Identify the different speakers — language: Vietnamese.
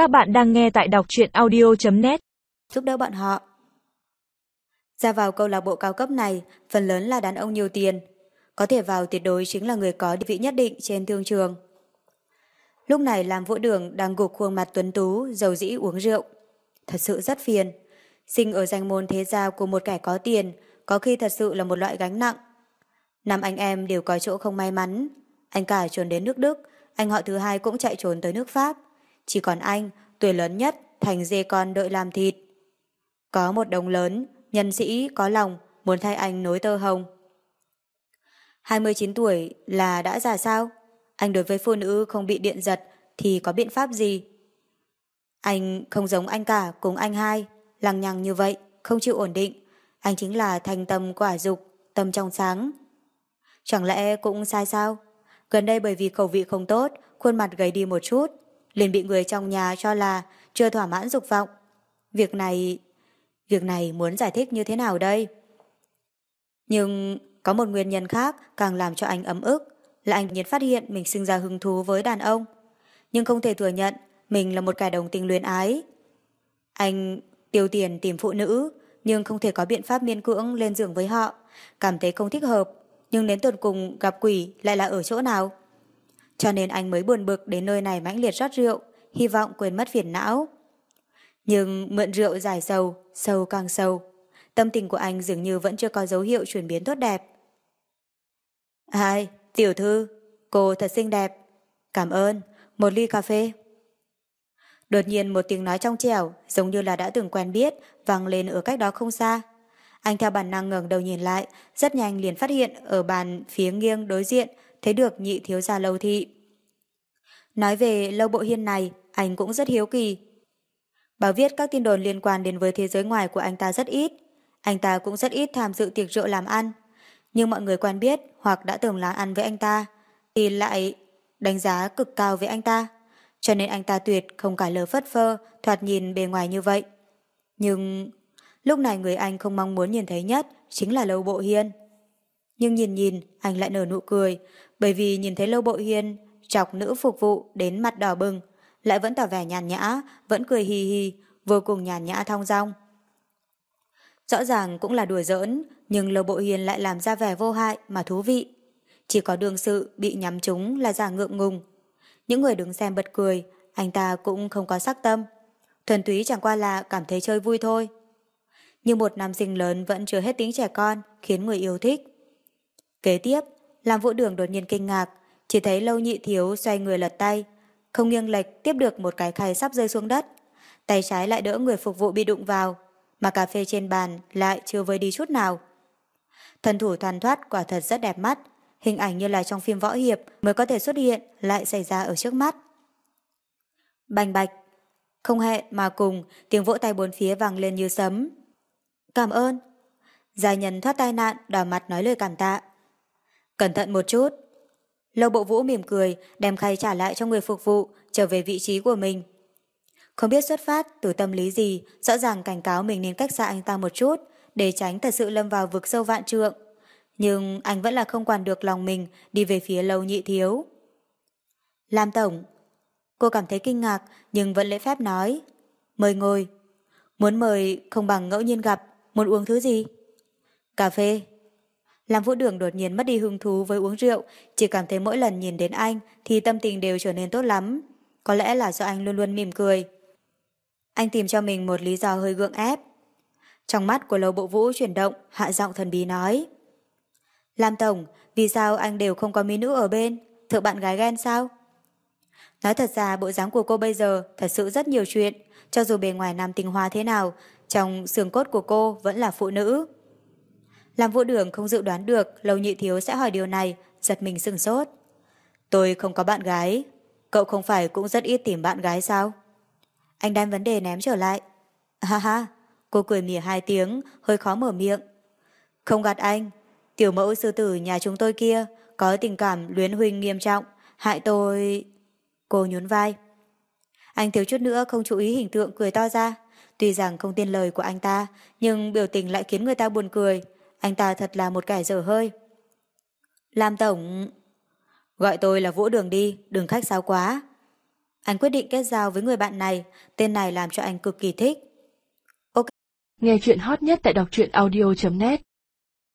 Speaker 1: Các bạn đang nghe tại đọc truyện audio.net
Speaker 2: Giúp đỡ bọn họ. Ra vào câu lạc bộ cao cấp này, phần lớn là đàn ông nhiều tiền. Có thể vào tuyệt đối chính là người có địa vị nhất định trên thương trường. Lúc này làm vũ đường đang gục khuôn mặt tuấn tú, dầu dĩ uống rượu. Thật sự rất phiền. Sinh ở danh môn thế gia của một kẻ có tiền, có khi thật sự là một loại gánh nặng. Năm anh em đều có chỗ không may mắn. Anh cả trốn đến nước Đức, anh họ thứ hai cũng chạy trốn tới nước Pháp. Chỉ còn anh, tuổi lớn nhất, thành dê con đợi làm thịt. Có một đồng lớn, nhân sĩ có lòng, muốn thay anh nối tơ hồng. 29 tuổi là đã già sao? Anh đối với phụ nữ không bị điện giật thì có biện pháp gì? Anh không giống anh cả cùng anh hai, lằng nhằng như vậy, không chịu ổn định. Anh chính là thành tâm quả dục, tâm trong sáng. Chẳng lẽ cũng sai sao? Gần đây bởi vì khẩu vị không tốt, khuôn mặt gầy đi một chút, liền bị người trong nhà cho là chưa thỏa mãn dục vọng. Việc này... Việc này muốn giải thích như thế nào đây? Nhưng có một nguyên nhân khác càng làm cho anh ấm ức là anh nhiên phát hiện mình sinh ra hứng thú với đàn ông. Nhưng không thể thừa nhận mình là một kẻ đồng tình luyến ái. Anh tiêu tiền tìm phụ nữ nhưng không thể có biện pháp miên cưỡng lên giường với họ, cảm thấy không thích hợp, nhưng đến tuần cùng gặp quỷ lại là ở chỗ nào? Cho nên anh mới buồn bực đến nơi này mãnh liệt rót rượu, hy vọng quên mất phiền não. Nhưng mượn rượu giải sầu, sâu càng sâu. Tâm tình của anh dường như vẫn chưa có dấu hiệu chuyển biến tốt đẹp. Hai, tiểu thư, cô thật xinh đẹp. Cảm ơn, một ly cà phê. Đột nhiên một tiếng nói trong trẻo, giống như là đã từng quen biết, vang lên ở cách đó không xa. Anh theo bản năng ngẩng đầu nhìn lại, rất nhanh liền phát hiện ở bàn phía nghiêng đối diện thấy được nhị thiếu gia lâu thị. Nói về lâu bộ hiên này, anh cũng rất hiếu kỳ. Báo viết các tin đồn liên quan đến với thế giới ngoài của anh ta rất ít. Anh ta cũng rất ít tham dự tiệc rượu làm ăn. Nhưng mọi người quen biết hoặc đã từng làm ăn với anh ta, thì lại đánh giá cực cao với anh ta. Cho nên anh ta tuyệt không cả lờ phất phơ, thoạt nhìn bề ngoài như vậy. Nhưng lúc này người anh không mong muốn nhìn thấy nhất chính là lâu bộ hiên. Nhưng nhìn nhìn, anh lại nở nụ cười, bởi vì nhìn thấy lâu bộ hiên chọc nữ phục vụ đến mặt đỏ bừng, lại vẫn tỏ vẻ nhàn nhã, vẫn cười hì hì, vô cùng nhàn nhã thong dong. Rõ ràng cũng là đùa giỡn, nhưng Lâu Bộ Hiền lại làm ra vẻ vô hại mà thú vị. Chỉ có đường sự bị nhắm trúng là giả ngượng ngùng. Những người đứng xem bật cười, anh ta cũng không có sắc tâm. Thuần túy chẳng qua là cảm thấy chơi vui thôi. Nhưng một nam sinh lớn vẫn chưa hết tính trẻ con, khiến người yêu thích. Kế tiếp, làm vũ đường đột nhiên kinh ngạc, chỉ thấy lâu nhị thiếu xoay người lật tay, không nghiêng lệch tiếp được một cái khay sắp rơi xuống đất. Tay trái lại đỡ người phục vụ bị đụng vào, mà cà phê trên bàn lại chưa vơi đi chút nào. Thần thủ thoàn thoát quả thật rất đẹp mắt, hình ảnh như là trong phim võ hiệp mới có thể xuất hiện lại xảy ra ở trước mắt. Bành bạch, không hẹn mà cùng tiếng vỗ tay bốn phía vang lên như sấm. Cảm ơn. Gia nhân thoát tai nạn đỏ mặt nói lời cảm tạ. Cẩn thận một chút. Lâu bộ vũ mỉm cười, đem khay trả lại cho người phục vụ, trở về vị trí của mình. Không biết xuất phát từ tâm lý gì, rõ ràng cảnh cáo mình nên cách xa anh ta một chút, để tránh thật sự lâm vào vực sâu vạn trượng. Nhưng anh vẫn là không quản được lòng mình, đi về phía lâu nhị thiếu. Lam Tổng, cô cảm thấy kinh ngạc, nhưng vẫn lễ phép nói. Mời ngồi. Muốn mời không bằng ngẫu nhiên gặp, muốn uống thứ gì? Cà phê. Lam Vũ Đường đột nhiên mất đi hứng thú với uống rượu, chỉ cảm thấy mỗi lần nhìn đến anh thì tâm tình đều trở nên tốt lắm. Có lẽ là do anh luôn luôn mỉm cười. Anh tìm cho mình một lý do hơi gượng ép. Trong mắt của lầu bộ vũ chuyển động, hạ giọng thần bí nói. Lam Tổng, vì sao anh đều không có mỹ nữ ở bên? Thợ bạn gái ghen sao? Nói thật ra bộ dáng của cô bây giờ thật sự rất nhiều chuyện. Cho dù bề ngoài nam tinh hoa thế nào, trong xương cốt của cô vẫn là phụ nữ. Làm vũ đường không dự đoán được Lâu Nhị Thiếu sẽ hỏi điều này, giật mình sừng sốt. Tôi không có bạn gái. Cậu không phải cũng rất ít tìm bạn gái sao? Anh đem vấn đề ném trở lại. Ha ha, cô cười mỉa hai tiếng, hơi khó mở miệng. Không gạt anh, tiểu mẫu sư tử nhà chúng tôi kia có tình cảm luyến huynh nghiêm trọng, hại tôi... Cô nhún vai. Anh thiếu chút nữa không chú ý hình tượng cười to ra. Tuy rằng không tin lời của anh ta, nhưng biểu tình lại khiến người ta buồn cười. Anh ta thật là một kẻ dở hơi. Lam Tổng... Gọi tôi là Vũ Đường đi, đừng khách sáo quá. Anh quyết định kết giao với người bạn này, tên này làm cho anh cực kỳ thích.
Speaker 3: Nghe chuyện hot nhất tại đọc truyện audio.net